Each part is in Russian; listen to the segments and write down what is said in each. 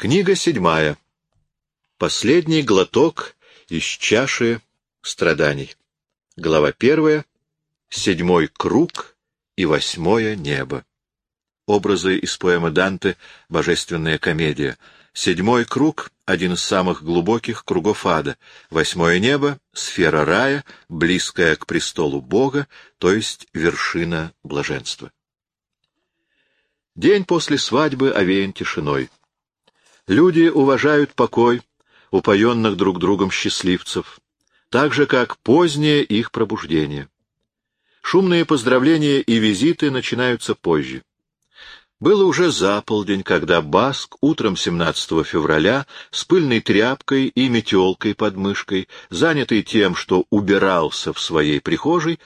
Книга седьмая. Последний глоток из чаши страданий. Глава первая. Седьмой круг и восьмое небо. Образы из поэмы Данте «Божественная комедия». Седьмой круг — один из самых глубоких кругов ада. Восьмое небо — сфера рая, близкая к престолу Бога, то есть вершина блаженства. День после свадьбы овеян тишиной. Люди уважают покой упоенных друг другом счастливцев, так же, как позднее их пробуждение. Шумные поздравления и визиты начинаются позже. Было уже за полдень, когда Баск утром 17 февраля с пыльной тряпкой и метелкой под мышкой, занятый тем, что убирался в своей прихожей,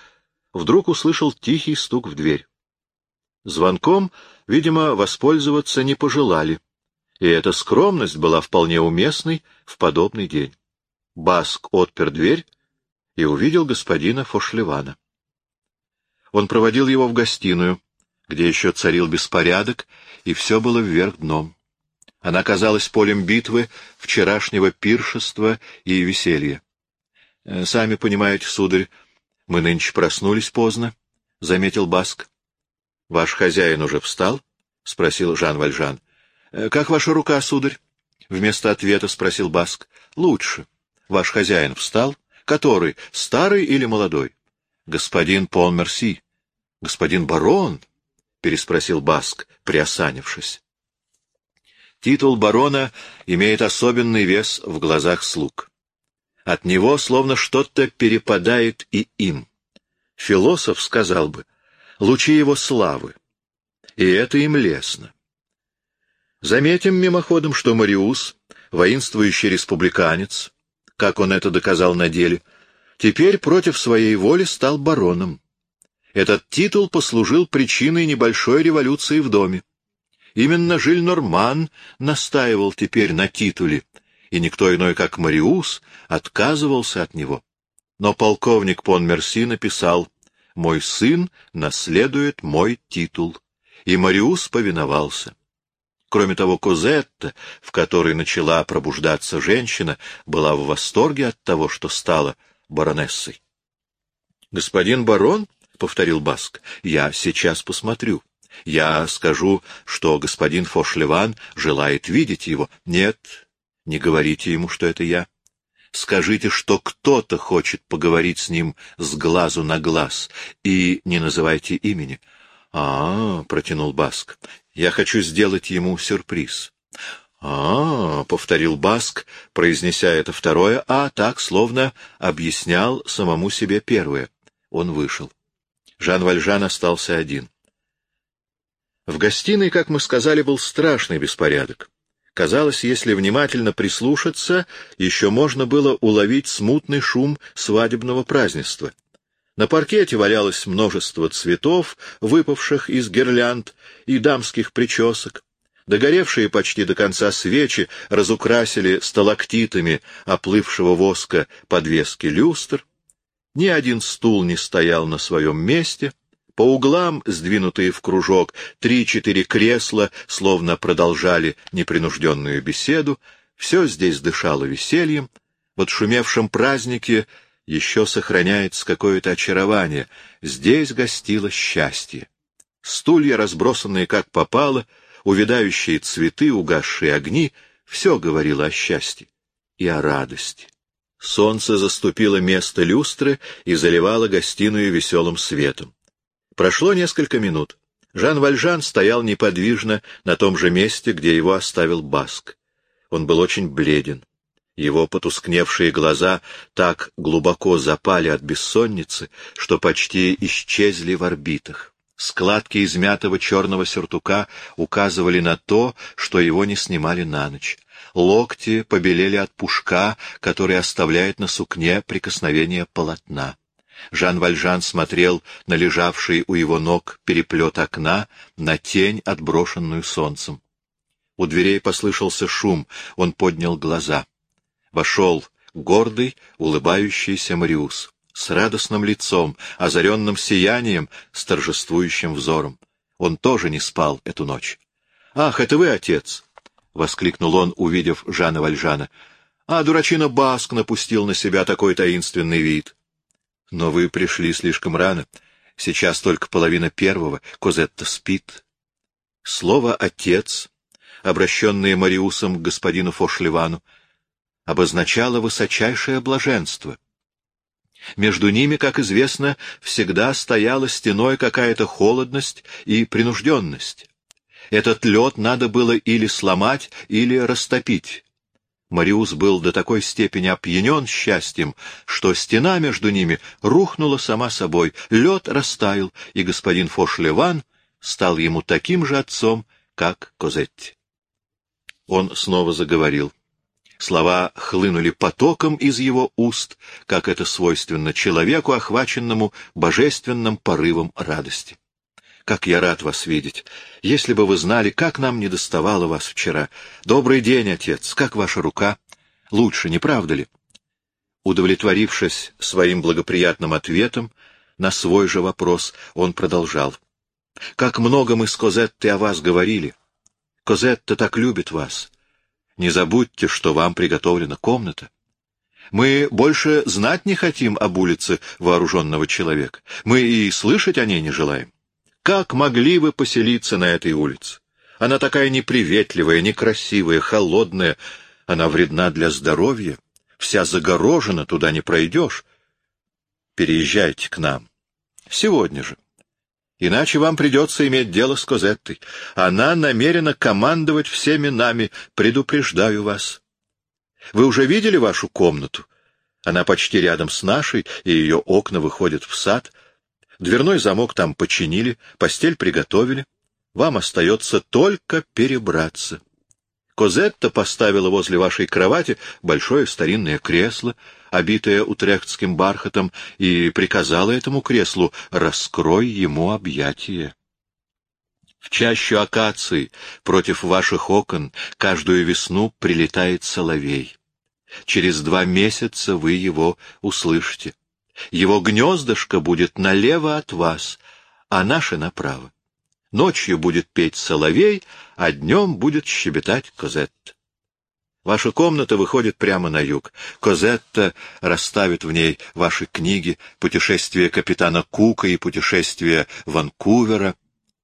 вдруг услышал тихий стук в дверь. Звонком, видимо, воспользоваться не пожелали и эта скромность была вполне уместной в подобный день. Баск отпер дверь и увидел господина Фошлевана. Он проводил его в гостиную, где еще царил беспорядок, и все было вверх дном. Она казалась полем битвы, вчерашнего пиршества и веселья. «Э, — Сами понимаете, сударь, мы нынче проснулись поздно, — заметил Баск. — Ваш хозяин уже встал? — спросил Жан Вальжан. Э, — Как ваша рука, сударь? — вместо ответа спросил Баск. — Лучше. Ваш хозяин встал? Который, старый или молодой? — Господин Пон Мерси. — Господин барон? — переспросил Баск, приосанившись. Титул барона имеет особенный вес в глазах слуг. От него словно что-то перепадает и им. Философ сказал бы, лучи его славы, и это им лестно. Заметим мимоходом, что Мариус, воинствующий республиканец, как он это доказал на деле, теперь против своей воли стал бароном. Этот титул послужил причиной небольшой революции в доме. Именно Жиль Норман настаивал теперь на титуле, и никто иной, как Мариус, отказывался от него. Но полковник Пон Мерси написал «Мой сын наследует мой титул», и Мариус повиновался. Кроме того, Козетта, в которой начала пробуждаться женщина, была в восторге от того, что стала баронессой. — Господин барон, — повторил Баск, — я сейчас посмотрю. Я скажу, что господин Фошлеван желает видеть его. Нет, не говорите ему, что это я. Скажите, что кто-то хочет поговорить с ним с глазу на глаз, и не называйте имени. — А, — протянул Баск, я хочу сделать ему сюрприз. А, — повторил Баск, произнеся это второе «а», так, словно объяснял самому себе первое. Он вышел. Жан Вальжан остался один. В гостиной, как мы сказали, был страшный беспорядок. Казалось, если внимательно прислушаться, еще можно было уловить смутный шум свадебного празднества. На паркете валялось множество цветов, выпавших из гирлянд и дамских причесок. Догоревшие почти до конца свечи разукрасили сталактитами оплывшего воска подвески люстр. Ни один стул не стоял на своем месте. По углам, сдвинутые в кружок, три-четыре кресла словно продолжали непринужденную беседу. Все здесь дышало весельем. В отшумевшем празднике еще сохраняется какое-то очарование. Здесь гостило счастье. Стулья, разбросанные как попало, увядающие цветы, угасшие огни — все говорило о счастье и о радости. Солнце заступило место люстры и заливало гостиную веселым светом. Прошло несколько минут. Жан Вальжан стоял неподвижно на том же месте, где его оставил Баск. Он был очень бледен. Его потускневшие глаза так глубоко запали от бессонницы, что почти исчезли в орбитах. Складки измятого черного сюртука указывали на то, что его не снимали на ночь. Локти побелели от пушка, который оставляет на сукне прикосновение полотна. Жан Вальжан смотрел на лежавший у его ног переплет окна, на тень, отброшенную солнцем. У дверей послышался шум, он поднял глаза — вошел гордый, улыбающийся Мариус, с радостным лицом, озаренным сиянием, с торжествующим взором. Он тоже не спал эту ночь. — Ах, это вы, отец! — воскликнул он, увидев Жана Вальжана. — А дурачина Баск напустил на себя такой таинственный вид. — Но вы пришли слишком рано. Сейчас только половина первого. Козетта спит. Слово «отец», обращенное Мариусом к господину Фошлевану, обозначало высочайшее блаженство. Между ними, как известно, всегда стояла стеной какая-то холодность и принужденность. Этот лед надо было или сломать, или растопить. Мариус был до такой степени опьянен счастьем, что стена между ними рухнула сама собой, лед растаял, и господин Фошлеван стал ему таким же отцом, как Козетти. Он снова заговорил. Слова хлынули потоком из его уст, как это свойственно человеку, охваченному божественным порывом радости. «Как я рад вас видеть! Если бы вы знали, как нам не доставало вас вчера! Добрый день, отец! Как ваша рука? Лучше, не правда ли?» Удовлетворившись своим благоприятным ответом на свой же вопрос, он продолжал. «Как много мы с Козеттой о вас говорили! Козетта так любит вас! Не забудьте, что вам приготовлена комната. Мы больше знать не хотим об улице вооруженного человека. Мы и слышать о ней не желаем. Как могли вы поселиться на этой улице? Она такая неприветливая, некрасивая, холодная. Она вредна для здоровья. Вся загорожена, туда не пройдешь. Переезжайте к нам. Сегодня же. Иначе вам придется иметь дело с Козеттой. Она намерена командовать всеми нами, предупреждаю вас. Вы уже видели вашу комнату? Она почти рядом с нашей, и ее окна выходят в сад. Дверной замок там починили, постель приготовили. Вам остается только перебраться. Козетта поставила возле вашей кровати большое старинное кресло, обитое утрехтским бархатом, и приказала этому креслу «раскрой ему объятие». В чащу акаций против ваших окон каждую весну прилетает соловей. Через два месяца вы его услышите. Его гнездышко будет налево от вас, а наше направо. Ночью будет петь соловей, а днем будет щебетать Козетта. Ваша комната выходит прямо на юг. Козетта расставит в ней ваши книги, путешествия капитана Кука и путешествия Ванкувера,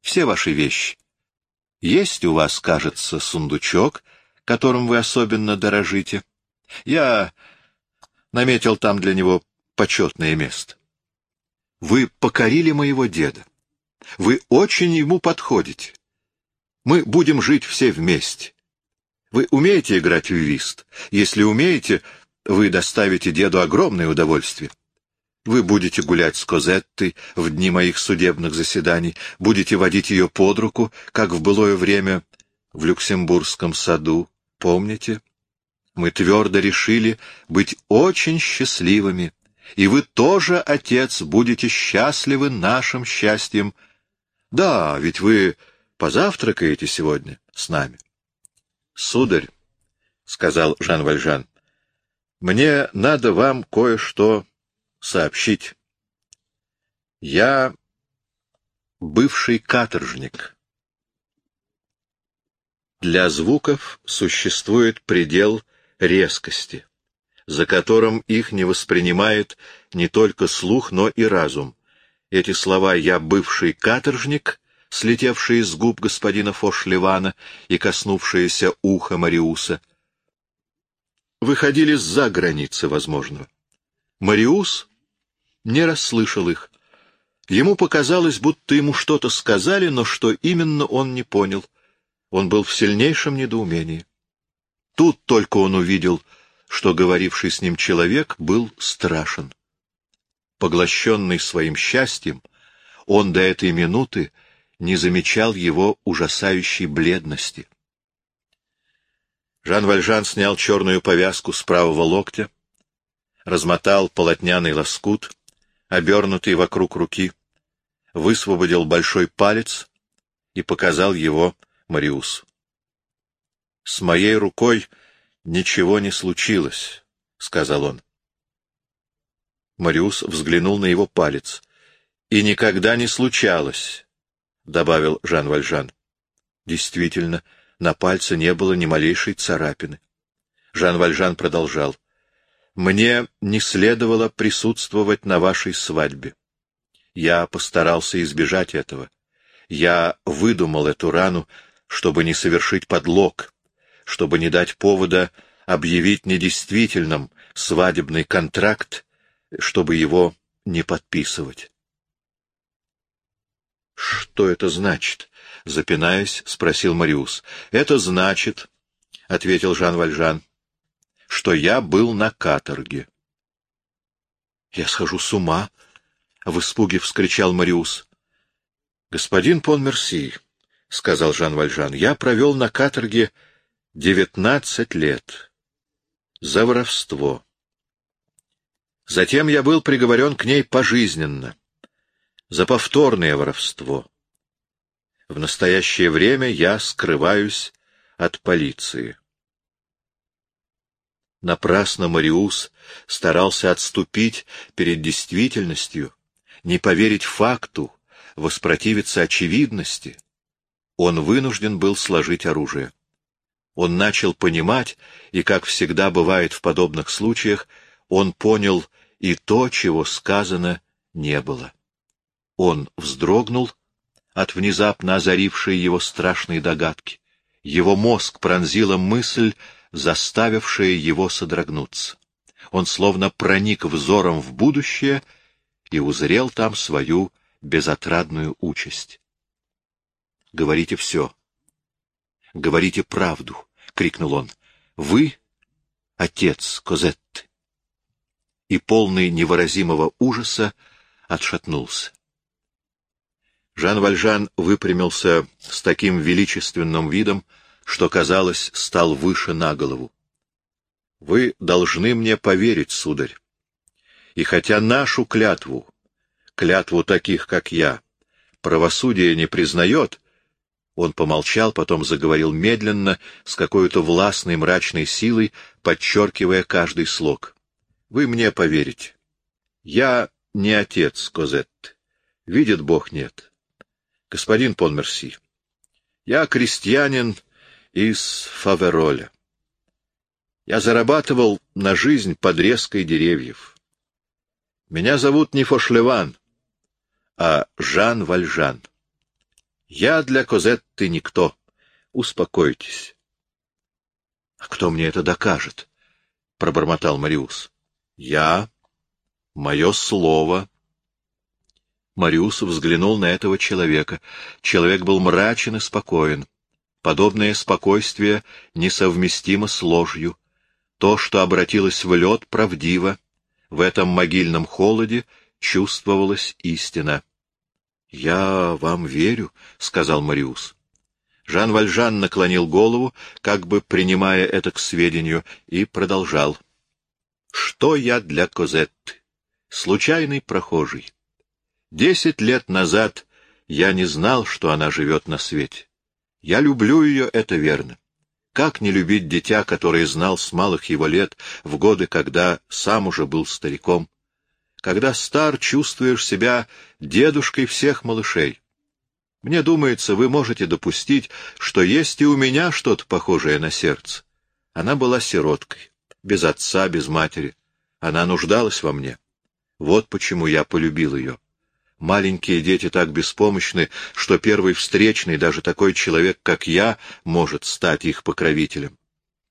все ваши вещи. Есть у вас, кажется, сундучок, которым вы особенно дорожите. Я наметил там для него почетное место. Вы покорили моего деда. Вы очень ему подходите. Мы будем жить все вместе. Вы умеете играть в вист? Если умеете, вы доставите деду огромное удовольствие. Вы будете гулять с Козеттой в дни моих судебных заседаний, будете водить ее под руку, как в былое время в Люксембургском саду. Помните? Мы твердо решили быть очень счастливыми, и вы тоже, отец, будете счастливы нашим счастьем. Да, ведь вы позавтракаете сегодня с нами. Сударь, — сказал Жан Вальжан, — мне надо вам кое-что сообщить. Я бывший каторжник. Для звуков существует предел резкости, за которым их не воспринимает не только слух, но и разум. Эти слова «я бывший каторжник» слетевшие с губ господина Фошлевана и коснувшиеся уха Мариуса, выходили за границы возможного. Мариус не расслышал их. Ему показалось, будто ему что-то сказали, но что именно он не понял. Он был в сильнейшем недоумении. Тут только он увидел, что говоривший с ним человек был страшен. Поглощенный своим счастьем, он до этой минуты не замечал его ужасающей бледности. Жан Вальжан снял черную повязку с правого локтя, размотал полотняный лоскут, обернутый вокруг руки, высвободил большой палец и показал его Мариусу. — С моей рукой ничего не случилось, — сказал он. Мариус взглянул на его палец. — И никогда не случалось, — добавил Жан Вальжан. Действительно, На пальце не было ни малейшей царапины. Жан Вальжан продолжал. «Мне не следовало присутствовать на вашей свадьбе. Я постарался избежать этого. Я выдумал эту рану, чтобы не совершить подлог, чтобы не дать повода объявить недействительным свадебный контракт, чтобы его не подписывать. «Что это значит?» — запинаясь, спросил Мариус. «Это значит, — ответил Жан Вальжан, — что я был на каторге». «Я схожу с ума!» — в испуге вскричал Мариус. «Господин Понмерси, — сказал Жан Вальжан, — я провел на каторге девятнадцать лет за воровство. Затем я был приговорен к ней пожизненно за повторное воровство. В настоящее время я скрываюсь от полиции. Напрасно Мариус старался отступить перед действительностью, не поверить факту, воспротивиться очевидности. Он вынужден был сложить оружие. Он начал понимать, и, как всегда бывает в подобных случаях, он понял и то, чего сказано не было. Он вздрогнул от внезапно озарившей его страшной догадки. Его мозг пронзила мысль, заставившая его содрогнуться. Он словно проник взором в будущее и узрел там свою безотрадную участь. «Говорите все. Говорите правду», — крикнул он. «Вы — отец Козетты». И полный невыразимого ужаса отшатнулся. Жан Вальжан выпрямился с таким величественным видом, что, казалось, стал выше на голову. — Вы должны мне поверить, сударь. И хотя нашу клятву, клятву таких, как я, правосудие не признает, он помолчал, потом заговорил медленно, с какой-то властной мрачной силой, подчеркивая каждый слог. — Вы мне поверите. Я не отец Козетты. Видит Бог, нет господин Понмерси, я крестьянин из Фавероля. Я зарабатывал на жизнь подрезкой деревьев. Меня зовут не Фошлеван, а Жан Вальжан. Я для Козетты никто. Успокойтесь. — А кто мне это докажет? — пробормотал Мариус. — Я. Мое слово. Мариус взглянул на этого человека. Человек был мрачен и спокоен. Подобное спокойствие несовместимо с ложью. То, что обратилось в лед, правдиво. В этом могильном холоде чувствовалась истина. — Я вам верю, — сказал Мариус. Жан Вальжан наклонил голову, как бы принимая это к сведению, и продолжал. — Что я для Козетты? Случайный прохожий. Десять лет назад я не знал, что она живет на свете. Я люблю ее, это верно. Как не любить дитя, которое знал с малых его лет, в годы, когда сам уже был стариком? Когда стар, чувствуешь себя дедушкой всех малышей. Мне думается, вы можете допустить, что есть и у меня что-то похожее на сердце. Она была сироткой, без отца, без матери. Она нуждалась во мне. Вот почему я полюбил ее. Маленькие дети так беспомощны, что первый встречный, даже такой человек, как я, может стать их покровителем.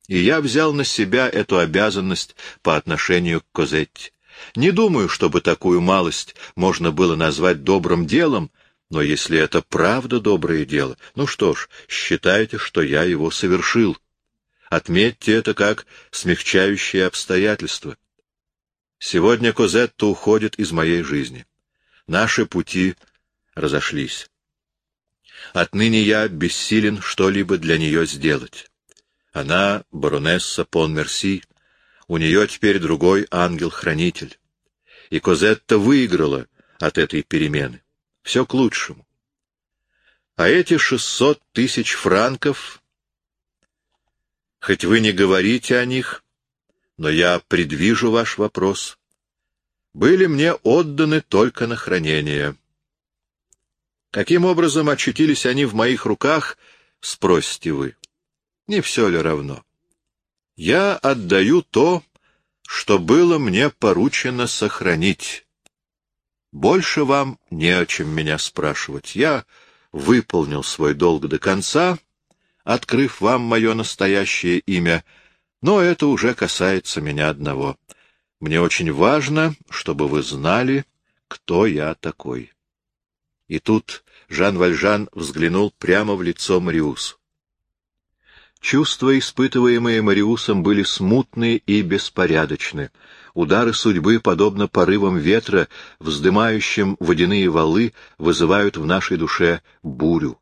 И я взял на себя эту обязанность по отношению к Козетте. Не думаю, чтобы такую малость можно было назвать добрым делом, но если это правда доброе дело, ну что ж, считайте, что я его совершил. Отметьте это как смягчающее обстоятельство. Сегодня Козетта уходит из моей жизни. Наши пути разошлись. Отныне я бессилен что-либо для нее сделать. Она — баронесса Понмерси, у нее теперь другой ангел-хранитель. И Козетта выиграла от этой перемены. Все к лучшему. А эти шестьсот тысяч франков, хоть вы не говорите о них, но я предвижу ваш вопрос, были мне отданы только на хранение. Каким образом очутились они в моих руках, спросите вы. Не все ли равно? Я отдаю то, что было мне поручено сохранить. Больше вам не о чем меня спрашивать. Я выполнил свой долг до конца, открыв вам мое настоящее имя, но это уже касается меня одного. Мне очень важно, чтобы вы знали, кто я такой. И тут Жан Вальжан взглянул прямо в лицо Мариусу. Чувства, испытываемые Мариусом, были смутные и беспорядочны. Удары судьбы, подобно порывам ветра, вздымающим водяные валы, вызывают в нашей душе бурю.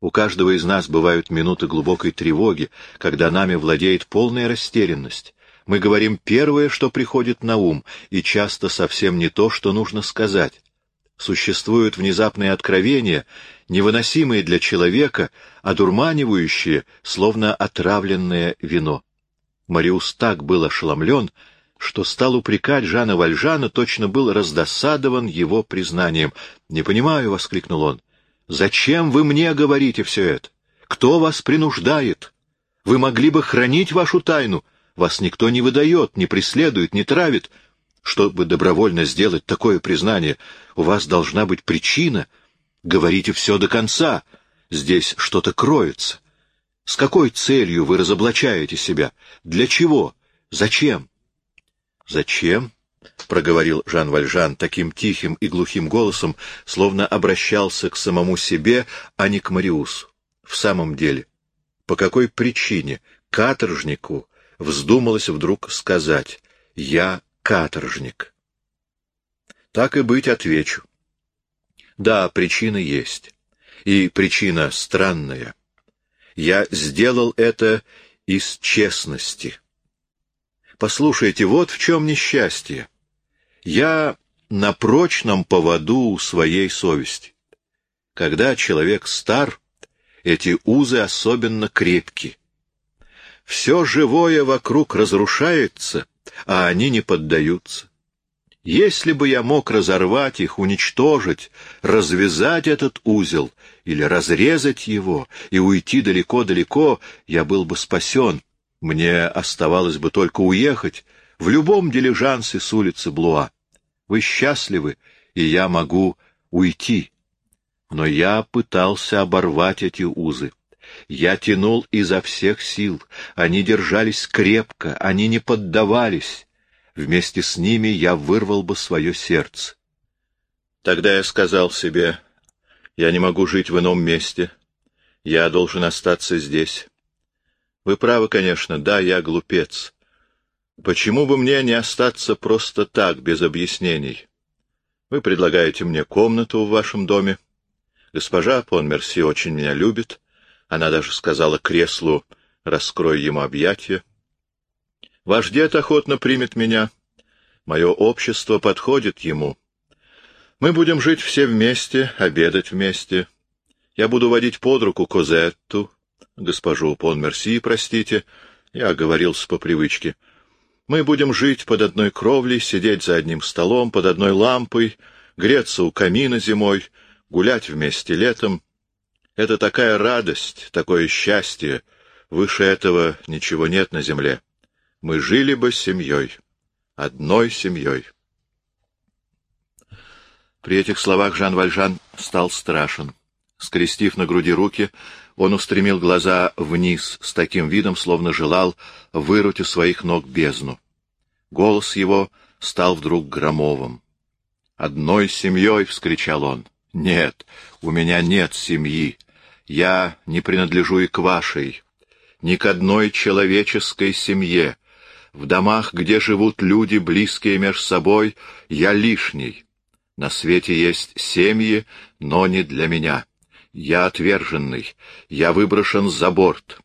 У каждого из нас бывают минуты глубокой тревоги, когда нами владеет полная растерянность. Мы говорим первое, что приходит на ум, и часто совсем не то, что нужно сказать. Существуют внезапные откровения, невыносимые для человека, одурманивающие, словно отравленное вино. Мариус так был ошеломлен, что стал упрекать Жана Вальжана, точно был раздосадован его признанием. «Не понимаю», — воскликнул он, — «зачем вы мне говорите все это? Кто вас принуждает? Вы могли бы хранить вашу тайну, вас никто не выдает, не преследует, не травит. Чтобы добровольно сделать такое признание, у вас должна быть причина. Говорите все до конца. Здесь что-то кроется. С какой целью вы разоблачаете себя? Для чего? Зачем? Зачем? — проговорил Жан Вальжан таким тихим и глухим голосом, словно обращался к самому себе, а не к Мариусу. В самом деле, по какой причине каторжнику вздумалось вдруг сказать «Я каторжник». Так и быть отвечу. Да, причина есть. И причина странная. Я сделал это из честности. Послушайте, вот в чем несчастье. Я на прочном поводу у своей совести. Когда человек стар, эти узы особенно крепки. Все живое вокруг разрушается, а они не поддаются. Если бы я мог разорвать их, уничтожить, развязать этот узел или разрезать его и уйти далеко-далеко, я был бы спасен. Мне оставалось бы только уехать в любом дилижансе с улицы Блуа. Вы счастливы, и я могу уйти. Но я пытался оборвать эти узы. Я тянул изо всех сил. Они держались крепко, они не поддавались. Вместе с ними я вырвал бы свое сердце. Тогда я сказал себе, я не могу жить в ином месте. Я должен остаться здесь. Вы правы, конечно, да, я глупец. Почему бы мне не остаться просто так, без объяснений? Вы предлагаете мне комнату в вашем доме. Госпожа Понмерси очень меня любит. Она даже сказала креслу «раскрой ему объятия». Ваш дед охотно примет меня. Мое общество подходит ему. Мы будем жить все вместе, обедать вместе. Я буду водить под руку Козетту, госпожу Понмерси, простите, я оговорился по привычке. Мы будем жить под одной кровлей, сидеть за одним столом, под одной лампой, греться у камина зимой, гулять вместе летом. Это такая радость, такое счастье. Выше этого ничего нет на земле. Мы жили бы семьей, одной семьей. При этих словах Жан Вальжан стал страшен. Скрестив на груди руки, он устремил глаза вниз с таким видом, словно желал выруть у своих ног бездну. Голос его стал вдруг громовым. «Одной семьей!» — вскричал он. «Нет, у меня нет семьи. Я не принадлежу и к вашей, ни к одной человеческой семье. В домах, где живут люди, близкие между собой, я лишний. На свете есть семьи, но не для меня. Я отверженный, я выброшен за борт.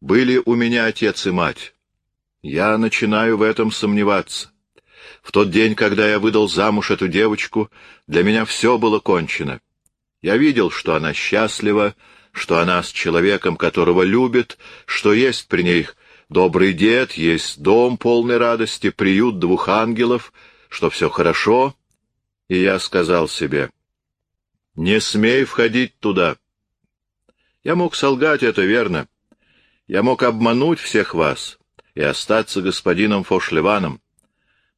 Были у меня отец и мать. Я начинаю в этом сомневаться. В тот день, когда я выдал замуж эту девочку, для меня все было кончено. Я видел, что она счастлива, что она с человеком, которого любит, что есть при ней добрый дед, есть дом полный радости, приют двух ангелов, что все хорошо. И я сказал себе, не смей входить туда. Я мог солгать, это верно. Я мог обмануть всех вас и остаться господином Фошлеваном.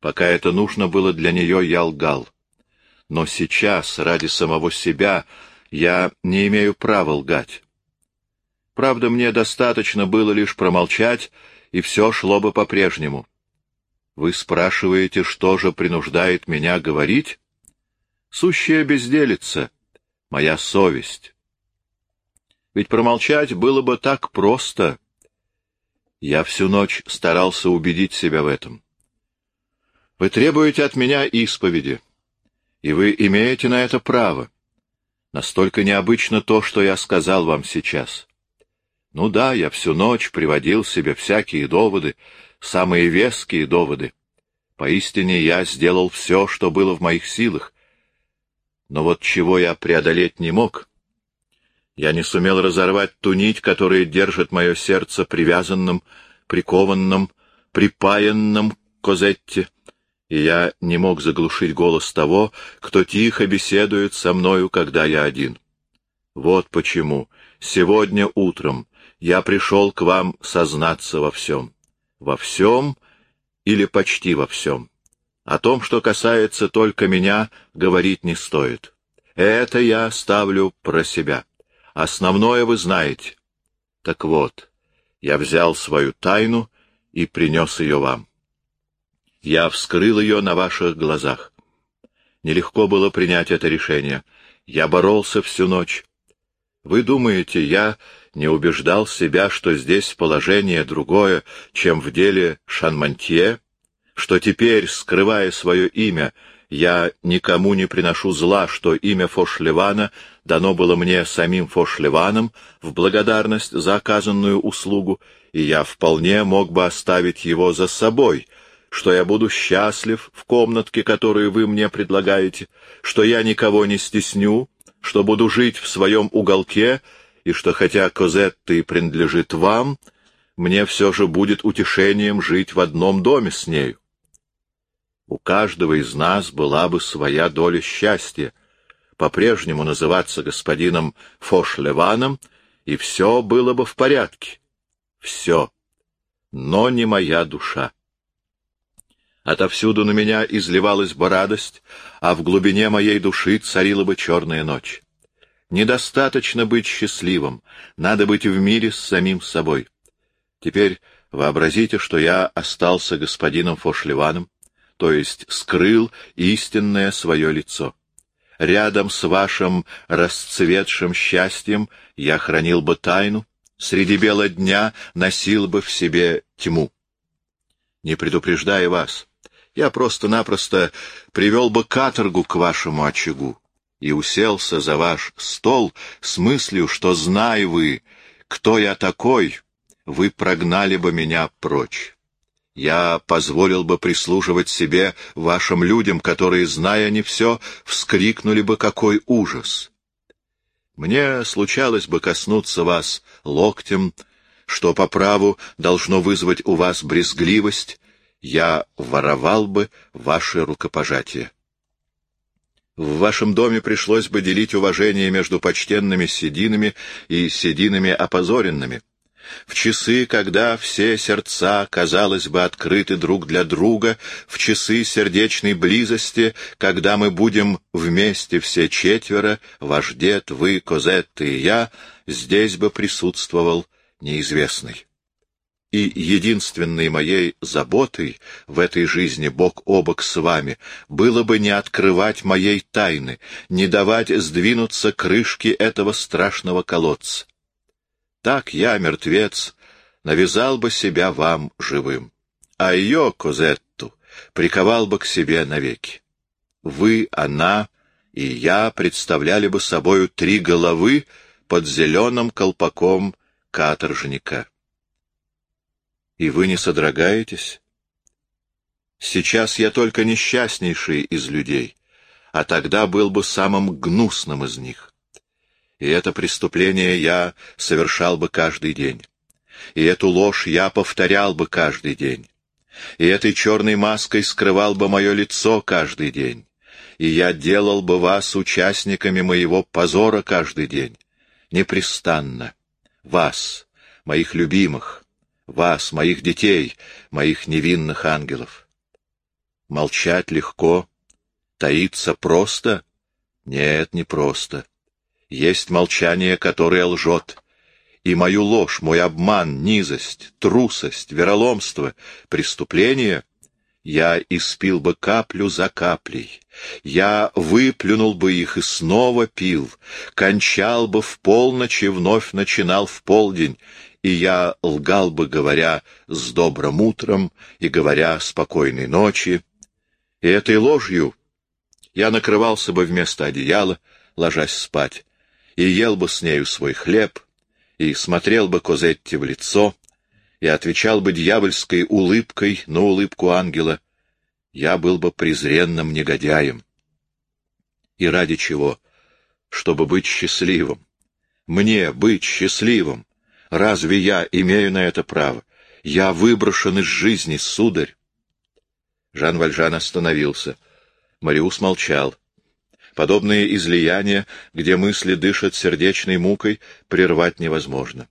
Пока это нужно было для нее, я лгал. Но сейчас, ради самого себя, я не имею права лгать. Правда, мне достаточно было лишь промолчать, и все шло бы по-прежнему. Вы спрашиваете, что же принуждает меня говорить? Сущая безделица, моя совесть. Ведь промолчать было бы так просто. Я всю ночь старался убедить себя в этом. Вы требуете от меня исповеди, и вы имеете на это право. Настолько необычно то, что я сказал вам сейчас. Ну да, я всю ночь приводил себе всякие доводы, самые веские доводы. Поистине я сделал все, что было в моих силах. Но вот чего я преодолеть не мог. Я не сумел разорвать ту нить, которая держит мое сердце привязанным, прикованным, припаянным к Козетте, и я не мог заглушить голос того, кто тихо беседует со мною, когда я один. Вот почему сегодня утром я пришел к вам сознаться во всем. Во всем или почти во всем. О том, что касается только меня, говорить не стоит. Это я ставлю про себя. Основное вы знаете. Так вот, я взял свою тайну и принес ее вам. Я вскрыл ее на ваших глазах. Нелегко было принять это решение. Я боролся всю ночь. Вы думаете, я не убеждал себя, что здесь положение другое, чем в деле Шанмантье, что теперь, скрывая свое имя, я никому не приношу зла, что имя Фошлевана дано было мне самим Фошлеваном в благодарность за оказанную услугу, и я вполне мог бы оставить его за собой, что я буду счастлив в комнатке, которую вы мне предлагаете, что я никого не стесню, что буду жить в своем уголке, и что хотя Козетта и принадлежит вам, мне все же будет утешением жить в одном доме с нею. У каждого из нас была бы своя доля счастья, по-прежнему называться господином Фошлеваном, и все было бы в порядке. Все. Но не моя душа. Отовсюду на меня изливалась бы радость, а в глубине моей души царила бы черная ночь. Недостаточно быть счастливым, надо быть в мире с самим собой. Теперь вообразите, что я остался господином Фошлеваном, то есть скрыл истинное свое лицо. Рядом с вашим расцветшим счастьем я хранил бы тайну, среди бела дня носил бы в себе тьму. Не предупреждая вас, я просто-напросто привел бы каторгу к вашему очагу и уселся за ваш стол с мыслью, что, зная вы, кто я такой, вы прогнали бы меня прочь. Я позволил бы прислуживать себе вашим людям, которые, зная не все, вскрикнули бы «какой ужас!». Мне случалось бы коснуться вас локтем, что по праву должно вызвать у вас брезгливость, я воровал бы ваши рукопожатия. В вашем доме пришлось бы делить уважение между почтенными сединами и сединами опозоренными. В часы, когда все сердца, казалось бы, открыты друг для друга, в часы сердечной близости, когда мы будем вместе все четверо, ваш дед, вы, Козетта и я, здесь бы присутствовал неизвестный и единственной моей заботой в этой жизни бок о бок с вами было бы не открывать моей тайны, не давать сдвинуться крышки этого страшного колодца. Так я, мертвец, навязал бы себя вам живым, а ее, Козетту, приковал бы к себе навеки. Вы, она и я представляли бы собою три головы под зеленым колпаком каторжника. И вы не содрогаетесь? Сейчас я только несчастнейший из людей, а тогда был бы самым гнусным из них. И это преступление я совершал бы каждый день. И эту ложь я повторял бы каждый день. И этой черной маской скрывал бы мое лицо каждый день. И я делал бы вас участниками моего позора каждый день. Непрестанно. Вас, моих любимых, вас, моих детей, моих невинных ангелов. Молчать легко, таиться просто? Нет, не просто. Есть молчание, которое лжет. И мою ложь, мой обман, низость, трусость, вероломство, преступление я испил бы каплю за каплей, я выплюнул бы их и снова пил, кончал бы в полночь и вновь начинал в полдень, и я лгал бы, говоря «с добрым утром» и говоря «спокойной ночи». И этой ложью я накрывался бы вместо одеяла, ложась спать, и ел бы с нею свой хлеб, и смотрел бы Козетти в лицо, и отвечал бы дьявольской улыбкой на улыбку ангела, я был бы презренным негодяем. И ради чего? Чтобы быть счастливым. Мне быть счастливым. Разве я имею на это право? Я выброшен из жизни, сударь. Жан Вальжан остановился. Мариус молчал. Подобные излияния, где мысли дышат сердечной мукой, прервать невозможно.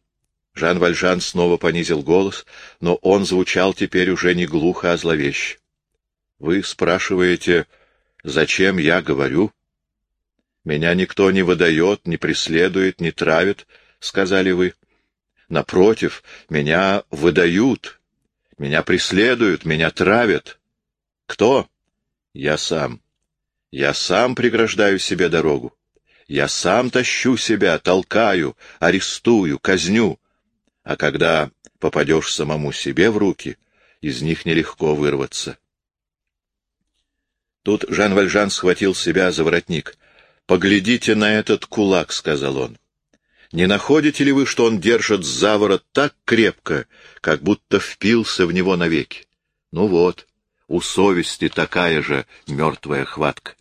Жан Вальжан снова понизил голос, но он звучал теперь уже не глухо, а зловеще. — Вы спрашиваете, зачем я говорю? — Меня никто не выдает, не преследует, не травит, — сказали вы. — Напротив, меня выдают, меня преследуют, меня травят. — Кто? — Я сам. Я сам преграждаю себе дорогу. Я сам тащу себя, толкаю, арестую, казню а когда попадешь самому себе в руки, из них нелегко вырваться. Тут Жан Вальжан схватил себя за воротник. «Поглядите на этот кулак», — сказал он. «Не находите ли вы, что он держит за ворот так крепко, как будто впился в него навеки? Ну вот, у совести такая же мертвая хватка.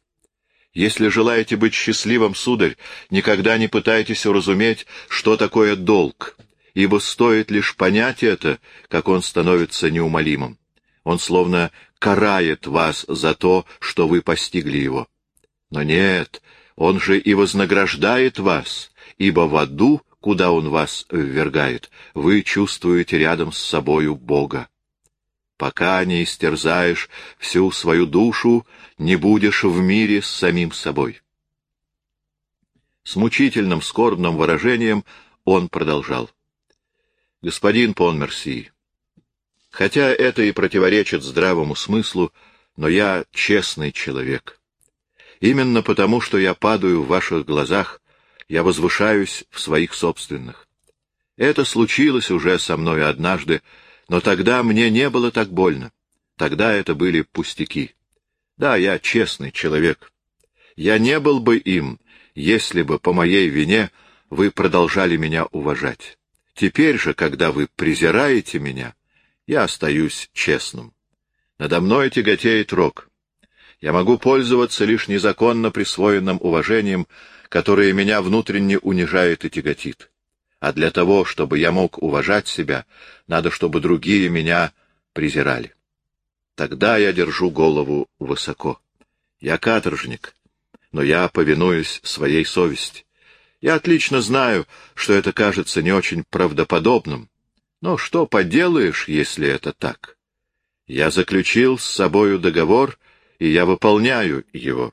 Если желаете быть счастливым, сударь, никогда не пытайтесь уразуметь, что такое долг, ибо стоит лишь понять это, как он становится неумолимым. Он словно карает вас за то, что вы постигли его. Но нет, он же и вознаграждает вас, ибо в аду, куда он вас ввергает, вы чувствуете рядом с собою Бога. Пока не истерзаешь всю свою душу, не будешь в мире с самим собой. С мучительным скорбным выражением он продолжал господин Понмерси, хотя это и противоречит здравому смыслу, но я честный человек. Именно потому, что я падаю в ваших глазах, я возвышаюсь в своих собственных. Это случилось уже со мной однажды, но тогда мне не было так больно. Тогда это были пустяки. Да, я честный человек. Я не был бы им, если бы по моей вине вы продолжали меня уважать. Теперь же, когда вы презираете меня, я остаюсь честным. Надо мной тяготеет рок. Я могу пользоваться лишь незаконно присвоенным уважением, которое меня внутренне унижает и тяготит. А для того, чтобы я мог уважать себя, надо, чтобы другие меня презирали. Тогда я держу голову высоко. Я каторжник, но я повинуюсь своей совести. Я отлично знаю, что это кажется не очень правдоподобным, но что поделаешь, если это так? Я заключил с собою договор, и я выполняю его.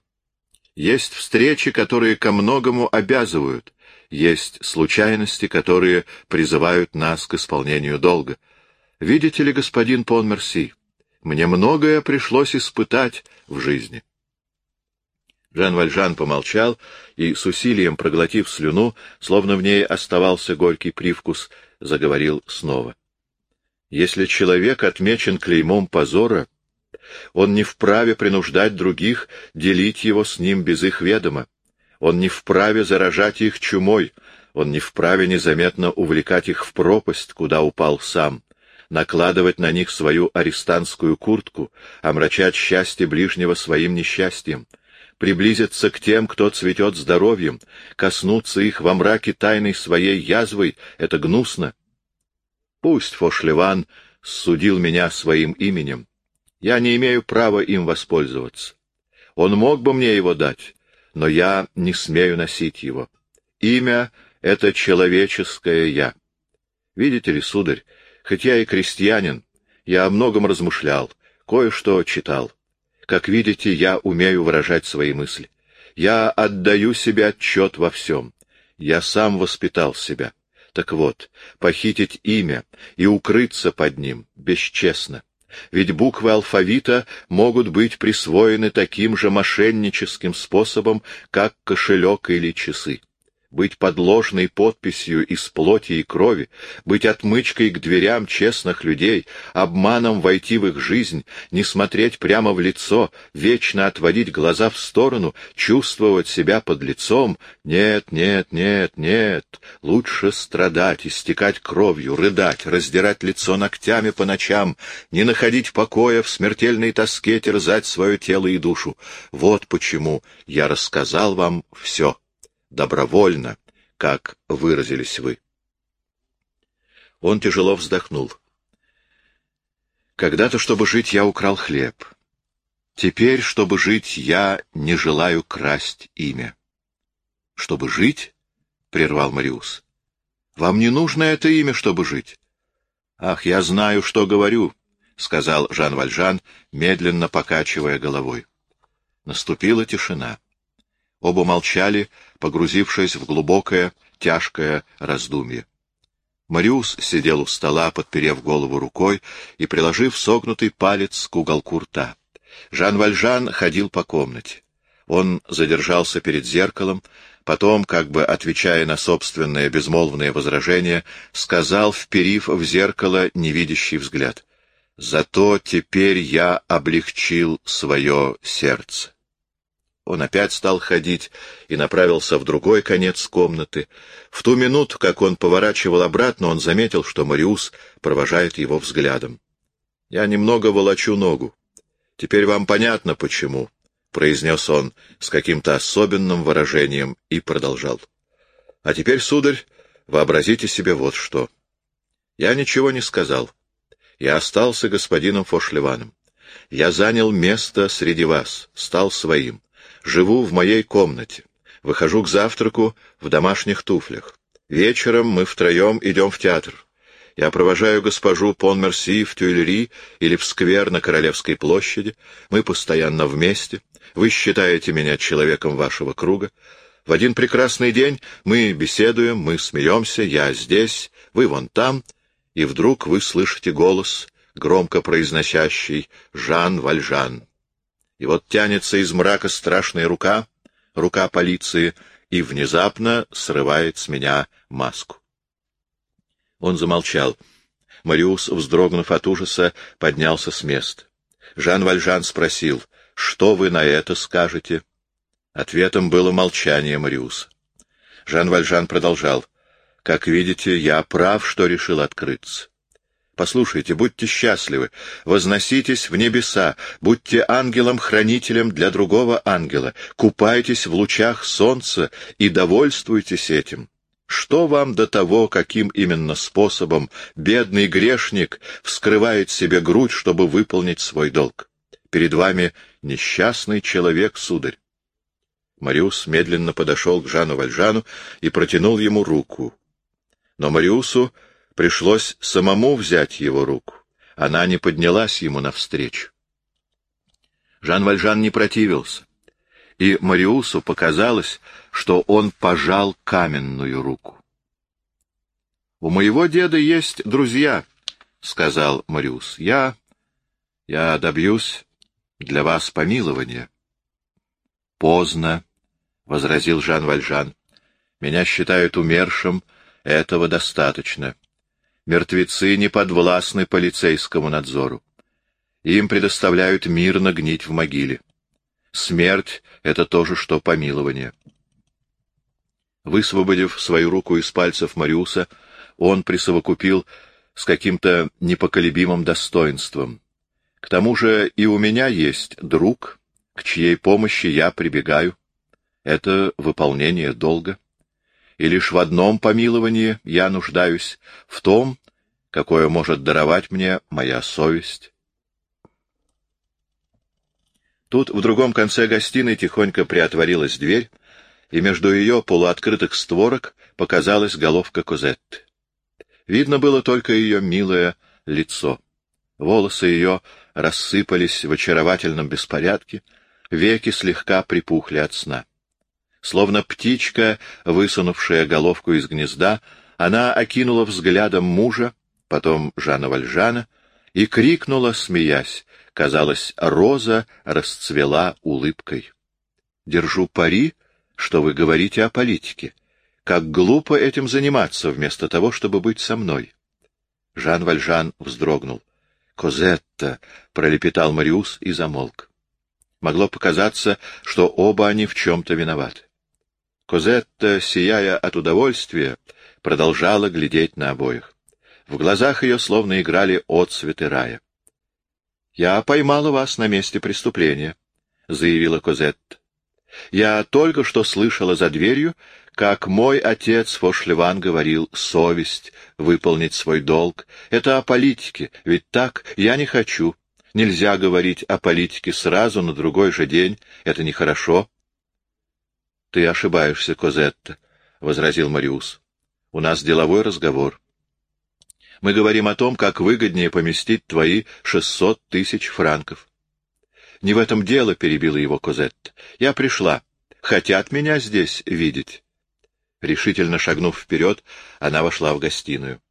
Есть встречи, которые ко многому обязывают, есть случайности, которые призывают нас к исполнению долга. Видите ли, господин Понмерси, мне многое пришлось испытать в жизни. Жан Вальжан помолчал и, с усилием проглотив слюну, словно в ней оставался горький привкус, заговорил снова. Если человек отмечен клеймом позора, он не вправе принуждать других делить его с ним без их ведома. Он не вправе заражать их чумой, он не вправе незаметно увлекать их в пропасть, куда упал сам, накладывать на них свою арестантскую куртку, омрачать счастье ближнего своим несчастьем приблизиться к тем, кто цветет здоровьем, коснуться их во мраке тайной своей язвой — это гнусно. Пусть Фошлеван судил меня своим именем. Я не имею права им воспользоваться. Он мог бы мне его дать, но я не смею носить его. Имя — это человеческое «я». Видите ли, сударь, хоть я и крестьянин, я о многом размышлял, кое-что читал. Как видите, я умею выражать свои мысли. Я отдаю себе отчет во всем. Я сам воспитал себя. Так вот, похитить имя и укрыться под ним бесчестно. Ведь буквы алфавита могут быть присвоены таким же мошенническим способом, как кошелек или часы быть подложной подписью из плоти и крови, быть отмычкой к дверям честных людей, обманом войти в их жизнь, не смотреть прямо в лицо, вечно отводить глаза в сторону, чувствовать себя под лицом. Нет, нет, нет, нет. Лучше страдать, истекать кровью, рыдать, раздирать лицо ногтями по ночам, не находить покоя в смертельной тоске, терзать свое тело и душу. Вот почему я рассказал вам все добровольно, как выразились вы. Он тяжело вздохнул. Когда-то, чтобы жить, я украл хлеб. Теперь, чтобы жить, я не желаю красть имя. — Чтобы жить? — прервал Мариус. — Вам не нужно это имя, чтобы жить. — Ах, я знаю, что говорю, — сказал Жан Вальжан, медленно покачивая головой. Наступила тишина. Оба молчали, погрузившись в глубокое, тяжкое раздумье. Мариус сидел у стола, подперев голову рукой и приложив согнутый палец к уголку рта. Жан Вальжан ходил по комнате. Он задержался перед зеркалом, потом, как бы отвечая на собственное безмолвное возражение, сказал, вперив в зеркало невидящий взгляд. «Зато теперь я облегчил свое сердце». Он опять стал ходить и направился в другой конец комнаты. В ту минуту, как он поворачивал обратно, он заметил, что Мариус провожает его взглядом. — Я немного волочу ногу. Теперь вам понятно, почему, — произнес он с каким-то особенным выражением и продолжал. — А теперь, сударь, вообразите себе вот что. Я ничего не сказал. Я остался господином Фошлеваном. Я занял место среди вас, стал своим. Живу в моей комнате. Выхожу к завтраку в домашних туфлях. Вечером мы втроем идем в театр. Я провожаю госпожу Пон-Мерси в Тюильри или в сквер на Королевской площади. Мы постоянно вместе. Вы считаете меня человеком вашего круга. В один прекрасный день мы беседуем, мы смеемся, я здесь, вы вон там, и вдруг вы слышите голос, громко произносящий «Жан Вальжан». И вот тянется из мрака страшная рука, рука полиции, и внезапно срывает с меня маску. Он замолчал. Мариус, вздрогнув от ужаса, поднялся с места. Жан Вальжан спросил, «Что вы на это скажете?» Ответом было молчание Мариуса. Жан Вальжан продолжал, «Как видите, я прав, что решил открыться. Послушайте, будьте счастливы, возноситесь в небеса, будьте ангелом-хранителем для другого ангела, купайтесь в лучах солнца и довольствуйтесь этим. Что вам до того, каким именно способом бедный грешник вскрывает себе грудь, чтобы выполнить свой долг? Перед вами несчастный человек, сударь. Мариус медленно подошел к Жану Вальжану и протянул ему руку. Но Мариусу Пришлось самому взять его руку. Она не поднялась ему навстречу. Жан Вальжан не противился, и Мариусу показалось, что он пожал каменную руку. — У моего деда есть друзья, — сказал Мариус. — Я... я добьюсь для вас помилования. — Поздно, — возразил Жан Вальжан. — Меня считают умершим, этого достаточно. Мертвецы не подвластны полицейскому надзору. Им предоставляют мирно гнить в могиле. Смерть — это то же, что помилование. Высвободив свою руку из пальцев Мариуса, он присовокупил с каким-то непоколебимым достоинством. К тому же и у меня есть друг, к чьей помощи я прибегаю. Это выполнение долга и лишь в одном помиловании я нуждаюсь, в том, какое может даровать мне моя совесть. Тут в другом конце гостиной тихонько приотворилась дверь, и между ее полуоткрытых створок показалась головка Козетты. Видно было только ее милое лицо. Волосы ее рассыпались в очаровательном беспорядке, веки слегка припухли от сна. Словно птичка, высунувшая головку из гнезда, она окинула взглядом мужа, потом Жана Вальжана, и крикнула, смеясь. Казалось, роза расцвела улыбкой. «Держу пари, что вы говорите о политике. Как глупо этим заниматься, вместо того, чтобы быть со мной». Жан Вальжан вздрогнул. «Козетта!» — пролепетал Мариус и замолк. Могло показаться, что оба они в чем-то виноваты. Козетта, сияя от удовольствия, продолжала глядеть на обоих. В глазах ее словно играли отцветы рая. — Я поймала вас на месте преступления, — заявила Козетта. — Я только что слышала за дверью, как мой отец Фошлеван говорил, совесть, выполнить свой долг. Это о политике, ведь так я не хочу. Нельзя говорить о политике сразу на другой же день, это нехорошо. — Ты ошибаешься, Козетта, — возразил Мариус. У нас деловой разговор. Мы говорим о том, как выгоднее поместить твои шестьсот тысяч франков. Не в этом дело, — перебила его Козетта. Я пришла. Хотят меня здесь видеть. Решительно шагнув вперед, она вошла в гостиную.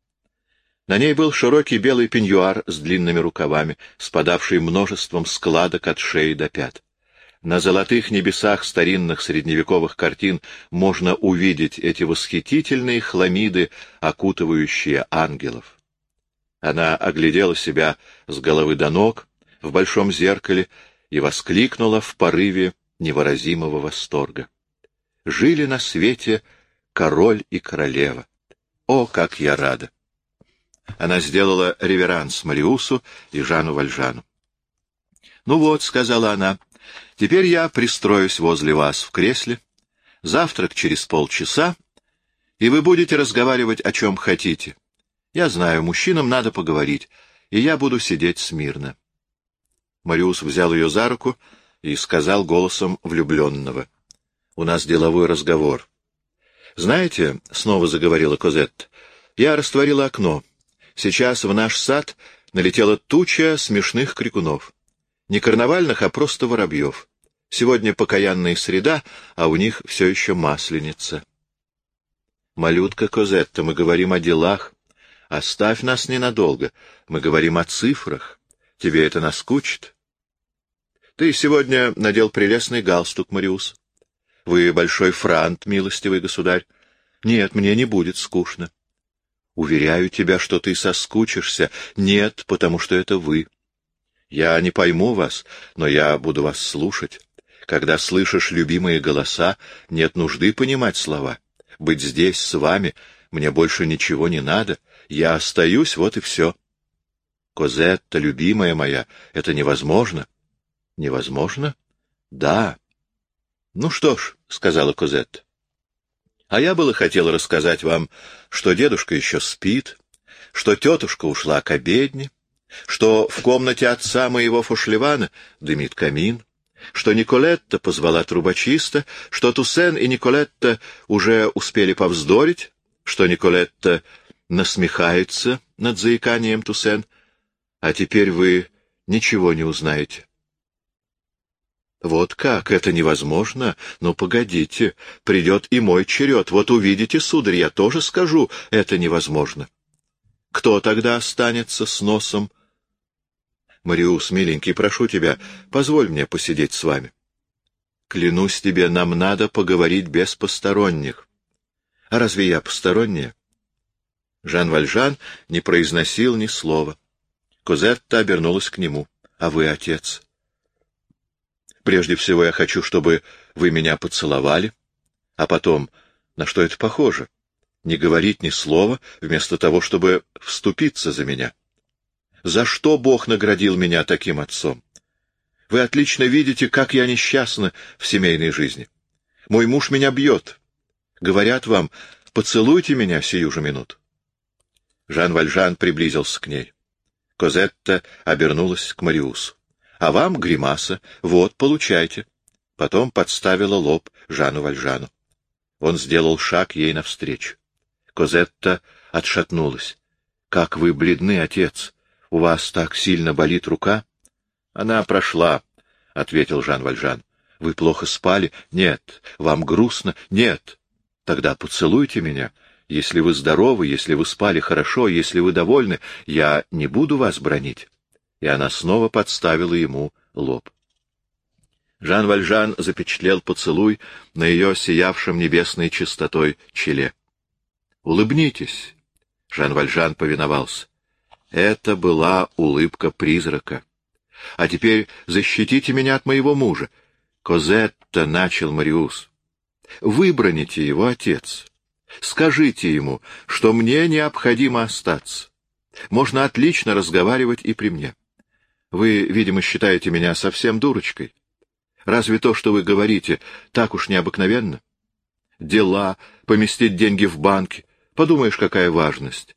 На ней был широкий белый пеньюар с длинными рукавами, спадавший множеством складок от шеи до пят. На золотых небесах старинных средневековых картин можно увидеть эти восхитительные хламиды, окутывающие ангелов. Она оглядела себя с головы до ног в большом зеркале и воскликнула в порыве невыразимого восторга. Жили на свете король и королева. О, как я рада! Она сделала реверанс Мариусу и Жану Вальжану. — Ну вот, — сказала она, — Теперь я пристроюсь возле вас в кресле, завтрак через полчаса, и вы будете разговаривать о чем хотите. Я знаю, мужчинам надо поговорить, и я буду сидеть смирно. Мариус взял ее за руку и сказал голосом влюбленного. — У нас деловой разговор. — Знаете, — снова заговорила Козетта, — я растворила окно. Сейчас в наш сад налетела туча смешных крикунов. Не карнавальных, а просто воробьев. Сегодня покаянная среда, а у них все еще масленица. Малютка Козетта, мы говорим о делах. Оставь нас ненадолго. Мы говорим о цифрах. Тебе это наскучит? Ты сегодня надел прелестный галстук, Мариус. Вы большой франт, милостивый государь. Нет, мне не будет скучно. Уверяю тебя, что ты соскучишься. Нет, потому что это вы. Я не пойму вас, но я буду вас слушать. Когда слышишь любимые голоса, нет нужды понимать слова. Быть здесь с вами мне больше ничего не надо. Я остаюсь, вот и все. Козетта, любимая моя, это невозможно. Невозможно? Да. Ну что ж, — сказала Козетта. А я было хотела рассказать вам, что дедушка еще спит, что тетушка ушла к обедне, что в комнате отца моего Фошлевана дымит камин, что Николетта позвала трубочиста, что Туссен и Николетта уже успели повздорить, что Николетта насмехается над заиканием Туссен, а теперь вы ничего не узнаете. Вот как, это невозможно? Ну, погодите, придет и мой черед. Вот увидите, сударь, я тоже скажу, это невозможно. Кто тогда останется с носом Мариус, миленький, прошу тебя, позволь мне посидеть с вами. Клянусь тебе, нам надо поговорить без посторонних. А разве я посторонняя? Жан Вальжан не произносил ни слова. Козетта обернулась к нему. — А вы, отец? — Прежде всего я хочу, чтобы вы меня поцеловали. А потом, на что это похоже? Не говорить ни слова, вместо того, чтобы вступиться за меня. — за что Бог наградил меня таким отцом? Вы отлично видите, как я несчастна в семейной жизни. Мой муж меня бьет. Говорят вам, поцелуйте меня сию же минуту. Жан Вальжан приблизился к ней. Козетта обернулась к Мариусу. — А вам гримаса. Вот, получайте. Потом подставила лоб Жану Вальжану. Он сделал шаг ей навстречу. Козетта отшатнулась. Как вы бледны, отец! У вас так сильно болит рука? — Она прошла, — ответил Жан Вальжан. — Вы плохо спали? — Нет. Вам грустно? — Нет. Тогда поцелуйте меня. Если вы здоровы, если вы спали хорошо, если вы довольны, я не буду вас бронить. И она снова подставила ему лоб. Жан Вальжан запечатлел поцелуй на ее сиявшем небесной чистотой челе. — Улыбнитесь. Жан Вальжан повиновался. Это была улыбка призрака. — А теперь защитите меня от моего мужа. Козетта, — начал Мариус. — Выброните его, отец. Скажите ему, что мне необходимо остаться. Можно отлично разговаривать и при мне. Вы, видимо, считаете меня совсем дурочкой. Разве то, что вы говорите, так уж необыкновенно? Дела, поместить деньги в банке. Подумаешь, какая важность.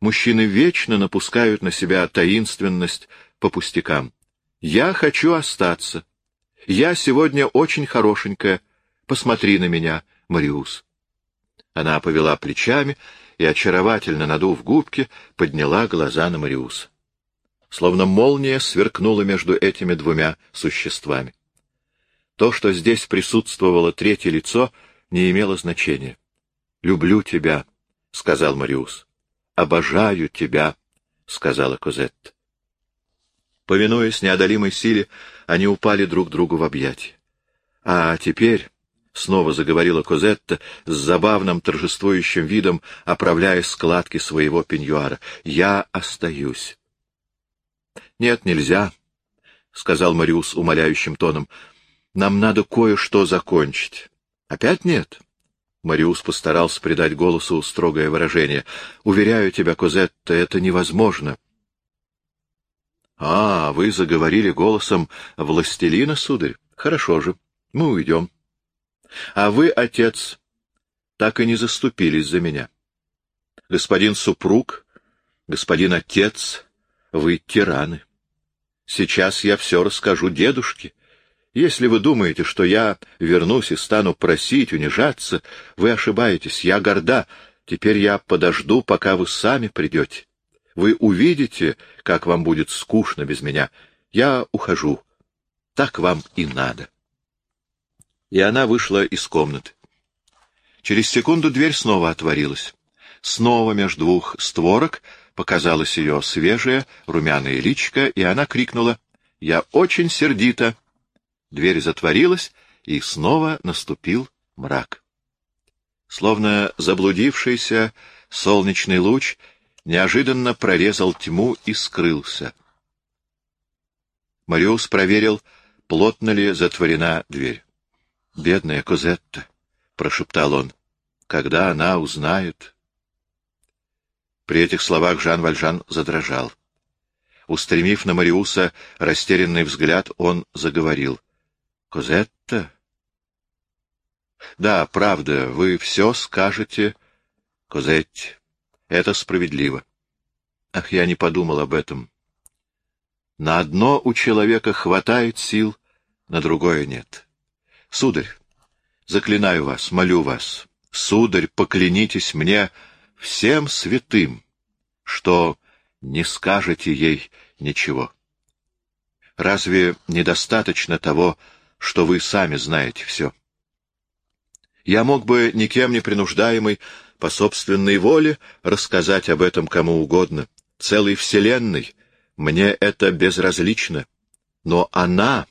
Мужчины вечно напускают на себя таинственность по пустякам. Я хочу остаться. Я сегодня очень хорошенькая. Посмотри на меня, Мариус. Она повела плечами и, очаровательно надув губки, подняла глаза на Мариуса. Словно молния сверкнула между этими двумя существами. То, что здесь присутствовало третье лицо, не имело значения. «Люблю тебя», — сказал Мариус. «Обожаю тебя», — сказала Козетта. Повинуясь неодолимой силе, они упали друг другу в объятия. «А теперь», — снова заговорила Козетта с забавным торжествующим видом, оправляя складки своего пеньюара, — «я остаюсь». «Нет, нельзя», — сказал Мариус умоляющим тоном. Нам надо кое-что закончить. Опять нет? Мариус постарался придать голосу строгое выражение. Уверяю тебя, Козетта, это невозможно. А, вы заговорили голосом властелина, сударь? Хорошо же, мы уйдем. А вы, отец, так и не заступились за меня. Господин супруг, господин отец, вы тираны. Сейчас я все расскажу дедушке, если вы думаете, что я вернусь и стану просить, унижаться, вы ошибаетесь. Я горда. Теперь я подожду, пока вы сами придете. Вы увидите, как вам будет скучно без меня. Я ухожу. Так вам и надо. И она вышла из комнаты. Через секунду дверь снова отворилась. Снова между двух створок показалась ее свежая, румяная личка, и она крикнула «Я очень сердита!» Дверь затворилась, и снова наступил мрак. Словно заблудившийся солнечный луч неожиданно прорезал тьму и скрылся. Мариус проверил, плотно ли затворена дверь. — Бедная Козетта, — прошептал он, — когда она узнает... При этих словах Жан Вальжан задрожал. Устремив на Мариуса растерянный взгляд, он заговорил. Козетта? Да, правда, вы все скажете Козетте. Это справедливо. Ах, я не подумал об этом. На одно у человека хватает сил, на другое нет. Сударь, заклинаю вас, молю вас, сударь, поклянитесь мне всем святым, что не скажете ей ничего. Разве недостаточно того, что вы сами знаете все. Я мог бы, никем не принуждаемый, по собственной воле рассказать об этом кому угодно, целой вселенной. Мне это безразлично. Но она...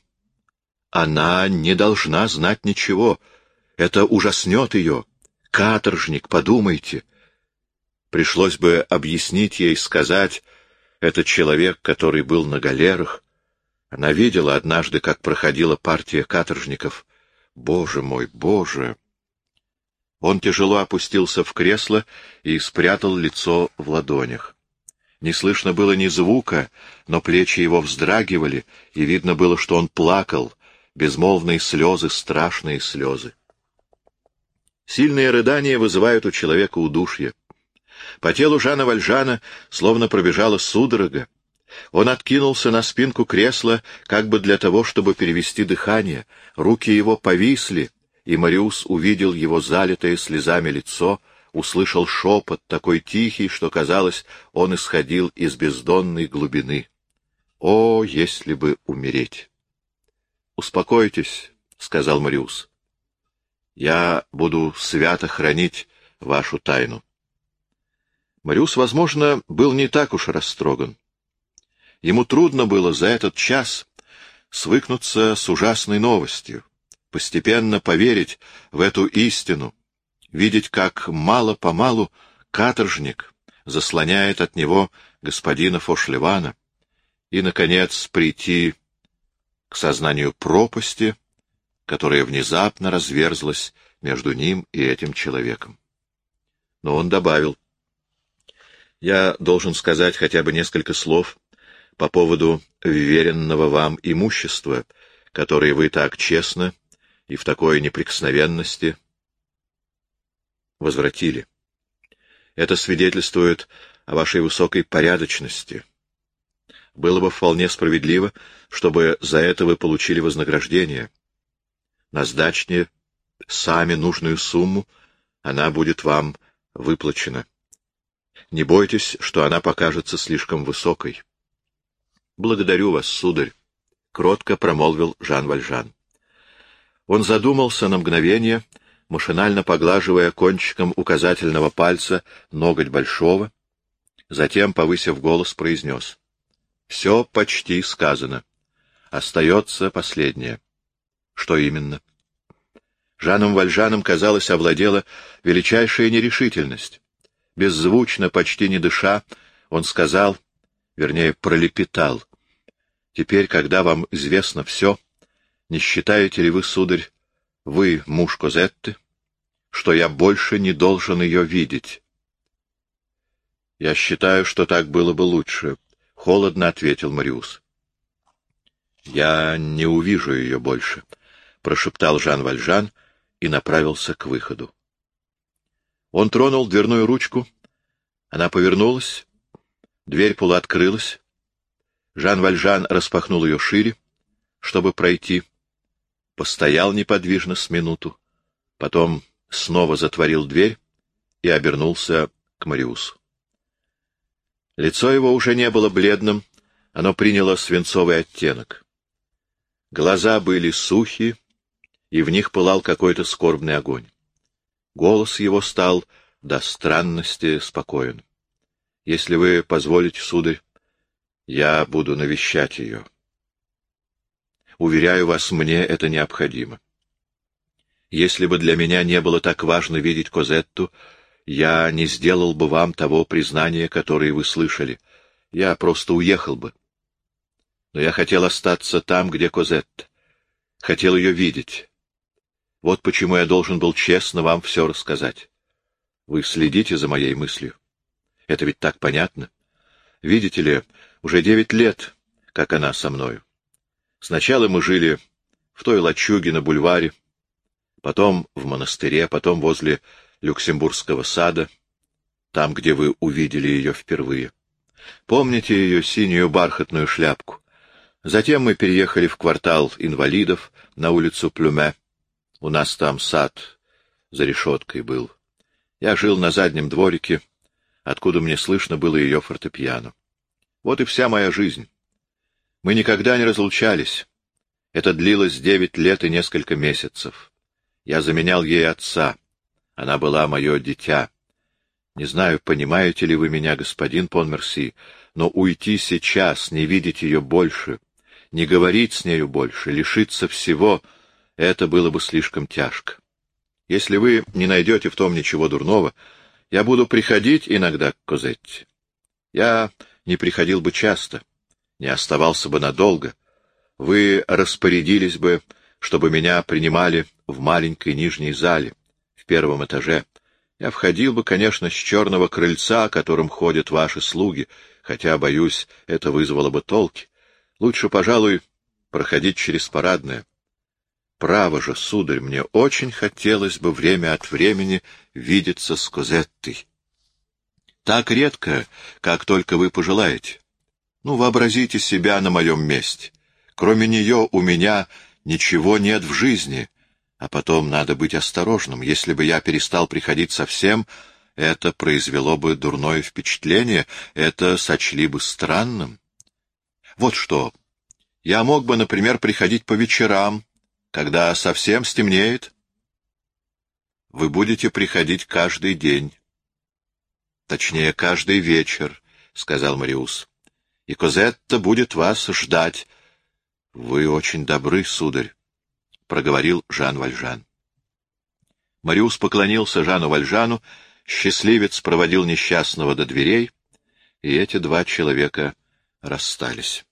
Она не должна знать ничего. Это ужаснет ее. Каторжник, подумайте. Пришлось бы объяснить ей, сказать, это человек, который был на галерах, она видела однажды, как проходила партия каторжников. Боже мой, боже! Он тяжело опустился в кресло и спрятал лицо в ладонях. Не слышно было ни звука, но плечи его вздрагивали, и видно было, что он плакал, безмолвные слезы, страшные слезы. Сильные рыдания вызывают у человека удушье. По телу Жана Вальжана словно пробежала судорога, он откинулся на спинку кресла, как бы для того, чтобы перевести дыхание. Руки его повисли, и Мариус увидел его залитое слезами лицо, услышал шепот, такой тихий, что, казалось, он исходил из бездонной глубины. О, если бы умереть! — Успокойтесь, — сказал Мариус. — Я буду свято хранить вашу тайну. Мариус, возможно, был не так уж растроган. Ему трудно было за этот час свыкнуться с ужасной новостью, постепенно поверить в эту истину, видеть, как мало-помалу каторжник заслоняет от него господина Фошлевана, и, наконец, прийти к сознанию пропасти, которая внезапно разверзлась между ним и этим человеком. Но он добавил, «Я должен сказать хотя бы несколько слов по поводу веренного вам имущества, которое вы так честно и в такой неприкосновенности возвратили. Это свидетельствует о вашей высокой порядочности. Было бы вполне справедливо, чтобы за это вы получили вознаграждение. Назначьте сами нужную сумму, она будет вам выплачена. Не бойтесь, что она покажется слишком высокой. — Благодарю вас, сударь, — кротко промолвил Жан Вальжан. Он задумался на мгновение, машинально поглаживая кончиком указательного пальца ноготь большого, затем, повысив голос, произнес. — Все почти сказано. Остается последнее. — Что именно? Жаном Вальжаном, казалось, овладела величайшая нерешительность. Беззвучно, почти не дыша, он сказал, вернее, пролепетал. Теперь, когда вам известно все, не считаете ли вы, сударь, вы, муж Козетты, что я больше не должен ее видеть? Я считаю, что так было бы лучше, — холодно ответил Мариус. Я не увижу ее больше, — прошептал Жан Вальжан и направился к выходу. Он тронул дверную ручку, она повернулась, Дверь полуоткрылась. Жан Вальжан распахнул ее шире, чтобы пройти. Постоял неподвижно с минуту. Потом снова затворил дверь и обернулся к Мариусу. Лицо его уже не было бледным, оно приняло свинцовый оттенок. Глаза были сухи, и в них пылал какой-то скорбный огонь. Голос его стал до странности спокоен. Если вы позволите, сударь, я буду навещать ее. Уверяю вас, мне это необходимо. Если бы для меня не было так важно видеть Козетту, я не сделал бы вам того признания, которое вы слышали. Я просто уехал бы. Но я хотел остаться там, где Козетта. Хотел ее видеть. Вот почему я должен был честно вам все рассказать. Вы следите за моей мыслью. Это ведь так понятно. Видите ли, уже девять лет, как она со мною. Сначала мы жили в той лачуге на бульваре, потом в монастыре, потом возле Люксембургского сада, там, где вы увидели ее впервые. Помните ее синюю бархатную шляпку? Затем мы переехали в квартал инвалидов на улицу Плюме. У нас там сад за решеткой был. Я жил на заднем дворике, откуда мне слышно было ее фортепиано. Вот и вся моя жизнь. Мы никогда не разлучались. Это длилось девять лет и несколько месяцев. Я заменял ей отца. Она была мое дитя. Не знаю, понимаете ли вы меня, господин Понмерси, но уйти сейчас, не видеть ее больше, не говорить с нею больше, лишиться всего — это было бы слишком тяжко. Если вы не найдете в том ничего дурного, я буду приходить иногда к Козетте. Я не приходил бы часто, не оставался бы надолго. Вы распорядились бы, чтобы меня принимали в маленькой нижней зале, в первом этаже. Я входил бы, конечно, с черного крыльца, которым ходят ваши слуги, хотя, боюсь, это вызвало бы толки. Лучше, пожалуй, проходить через парадное. Право же, сударь, мне очень хотелось бы время от времени видеться с Козеттой. Так редко, как только вы пожелаете. Ну, вообразите себя на моем месте. Кроме нее у меня ничего нет в жизни. А потом надо быть осторожным. Если бы я перестал приходить совсем, это произвело бы дурное впечатление, это сочли бы странным. Вот что. Я мог бы, например, приходить по вечерам, когда совсем стемнеет. Вы будете приходить каждый день. Точнее, каждый вечер, — сказал Мариус. И Козетта будет вас ждать. Вы очень добры, сударь, — проговорил Жан Вальжан. Мариус поклонился Жану Вальжану, счастливец проводил несчастного до дверей, и эти два человека расстались.